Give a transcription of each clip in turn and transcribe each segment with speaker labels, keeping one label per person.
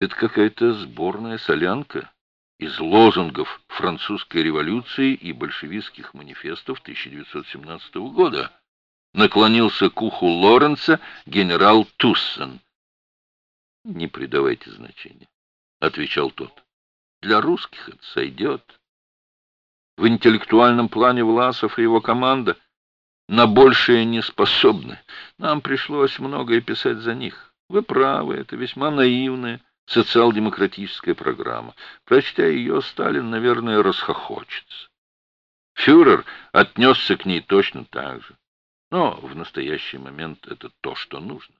Speaker 1: Это какая-то сборная солянка из лозунгов французской революции и большевистских манифестов 1917 года. Наклонился к уху Лоренца генерал Туссен. «Не придавайте значения», — отвечал тот. «Для русских это сойдет». В интеллектуальном плане Власов и его команда на большее не способны. Нам пришлось многое писать за них. Вы правы, это весьма наивное социал-демократическая программа. Прочтя ее, Сталин, наверное, расхохочется. Фюрер отнесся к ней точно так же. Но в настоящий момент это то, что нужно.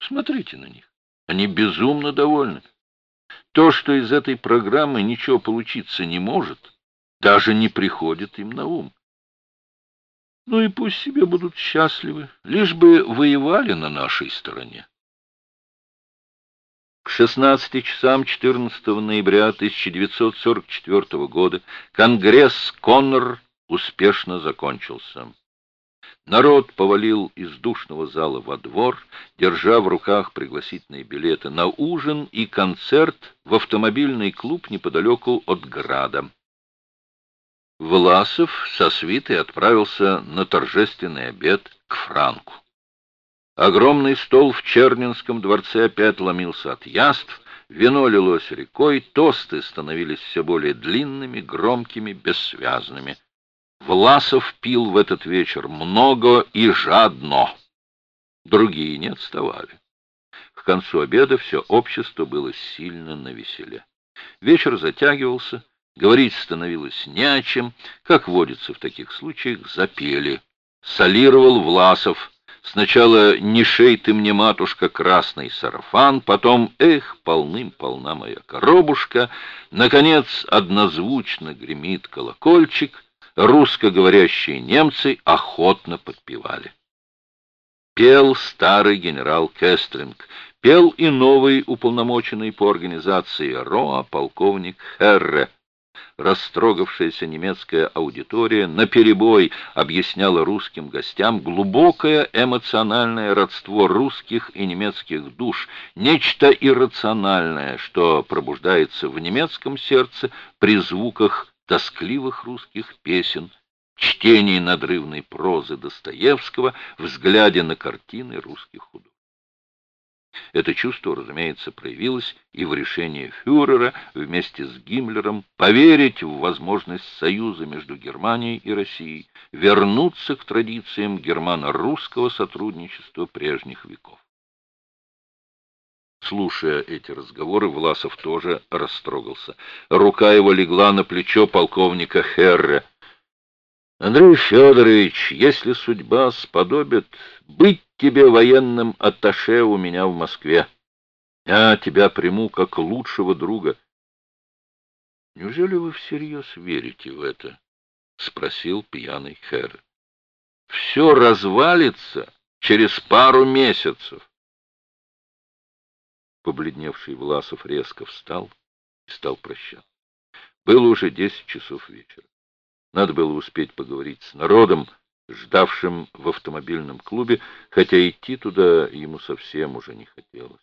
Speaker 1: Смотрите на них. Они безумно довольны. То, что из этой программы ничего получиться не может, даже не приходит им на ум. Ну и пусть себе будут счастливы, лишь бы воевали на нашей стороне. К 16 часам 14 ноября 1944 года Конгресс Коннор успешно закончился. Народ повалил из душного зала во двор, держа в руках пригласительные билеты на ужин и концерт в автомобильный клуб неподалеку от Града. Власов со свитой отправился на торжественный обед к Франку. Огромный стол в Чернинском дворце опять ломился от яств, вино лилось рекой, тосты становились все более длинными, громкими, бессвязными. Власов пил в этот вечер много и жадно. Другие не отставали. К концу обеда все общество было сильно навеселе. Вечер затягивался, говорить становилось не о чем. Как водится в таких случаях, запели. Солировал Власов — Сначала «Не шей ты мне, матушка, красный сарафан», потом «Эх, полным-полна моя коробушка», наконец однозвучно гремит колокольчик, русскоговорящие немцы охотно подпевали. Пел старый генерал Кестринг, пел и новый уполномоченный по организации РОА полковник Херре, растрогавшаяся немецкая аудитория наперебой объясняла русским гостям глубокое эмоциональное родство русских и немецких душ, нечто иррациональное, что пробуждается в немецком сердце при звуках тоскливых русских песен, чтении надрывной прозы Достоевского, взгляде на картины русских художников. Это чувство, разумеется, проявилось и в решении фюрера вместе с Гиммлером поверить в возможность союза между Германией и Россией, вернуться к традициям германо-русского сотрудничества прежних веков. Слушая эти разговоры, Власов тоже растрогался. Рука его легла на плечо полковника Херре. Андрей Федорович, если судьба сподобит, быть тебе военным атташе у меня в Москве. Я тебя приму как лучшего друга. — Неужели вы всерьез верите в это? — спросил пьяный Хэр. — Все развалится через пару месяцев. Побледневший Власов резко встал и стал прощаться. Было уже десять часов вечера. Надо было успеть поговорить с народом, ждавшим в автомобильном клубе, хотя идти туда ему совсем уже не хотелось.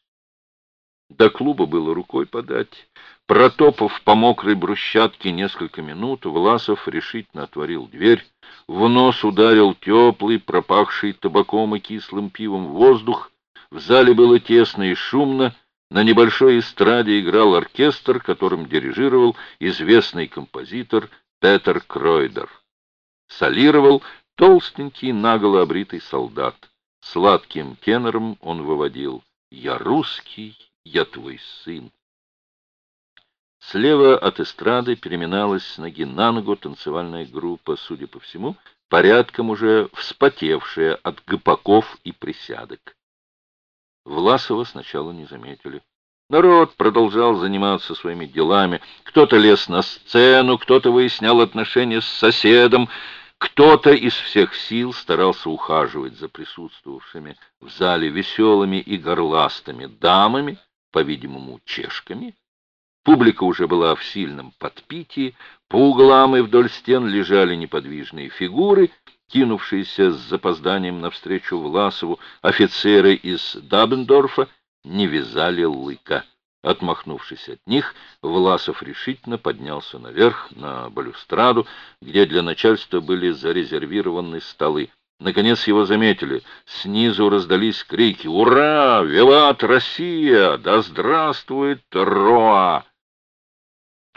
Speaker 1: До клуба было рукой подать. Протопав по мокрой брусчатке несколько минут, Власов решительно отворил дверь. В нос ударил теплый, пропахший табаком и кислым пивом воздух. В зале было тесно и шумно. На небольшой эстраде играл оркестр, которым дирижировал известный композитор Петер Кройдер. Солировал толстенький, наголо обритый солдат. Сладким тенором он выводил «Я русский, я твой сын». Слева от эстрады переминалась ноги на ногу танцевальная группа, судя по всему, порядком уже вспотевшая от гопаков и присядок. Власова сначала не заметили. Народ продолжал заниматься своими делами. Кто-то лез на сцену, кто-то выяснял отношения с соседом, кто-то из всех сил старался ухаживать за присутствовавшими в зале веселыми и горластыми дамами, по-видимому, чешками. Публика уже была в сильном подпитии, по углам и вдоль стен лежали неподвижные фигуры, кинувшиеся с запозданием навстречу Власову офицеры из Дабендорфа, не вязали лыка. Отмахнувшись от них, Власов решительно поднялся наверх, на балюстраду, где для начальства были зарезервированы столы. Наконец его заметили. Снизу раздались крики «Ура! Виват Россия! Да здравствует Роа!»